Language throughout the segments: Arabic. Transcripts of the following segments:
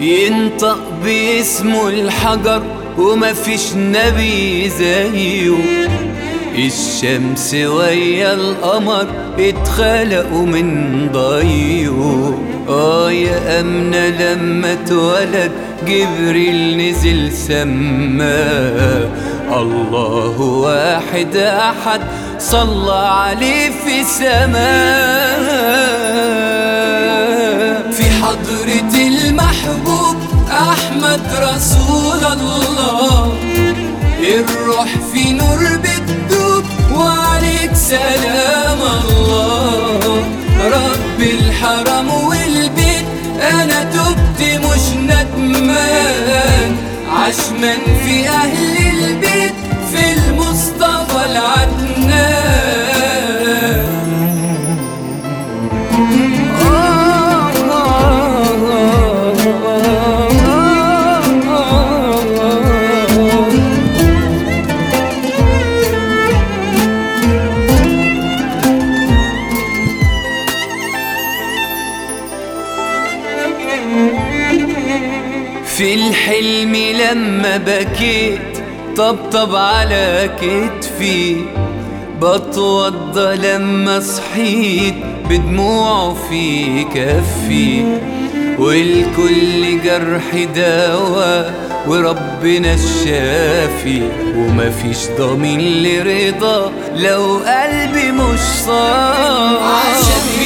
ينطق باسمه الحجر ومفيش نبي زيه. الشمس ويا القمر اتخلقوا من ضيه آه يا أمنة لما اتولد جبريل نزل سماه الله واحد أحد صلى عليه في سماه في حضرة المحبوب أحمد رسول الله. الروح في نور وعليك سلام الله. رب الحرم والبيت أنا تبت مش ندمان عشمان في أهل البيت في المصطفى العدنان. في الحلم لما بكيت طبطب على كتفي. بتوضى لما صحيت بدموعه في كفي. والكل جرح دوا وربنا الشافي. ومفيش ضمين لرضا لو قلبي مش صافي.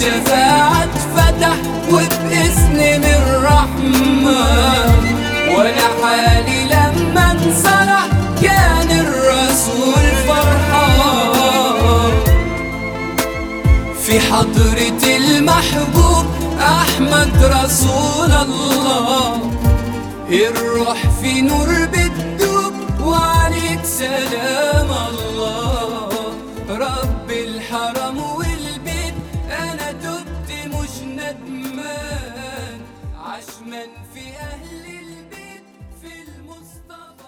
باب الشفاعة اتفتح وباسم من الرحمن. وأنا حالي لما انصرح كان الرسول فرحان. في حضرة المحبوب أحمد رسول الله. الروح في نور بتدوب وعليك سلام الله. رب الحرم عشمان في أهل البيت في المصطفى.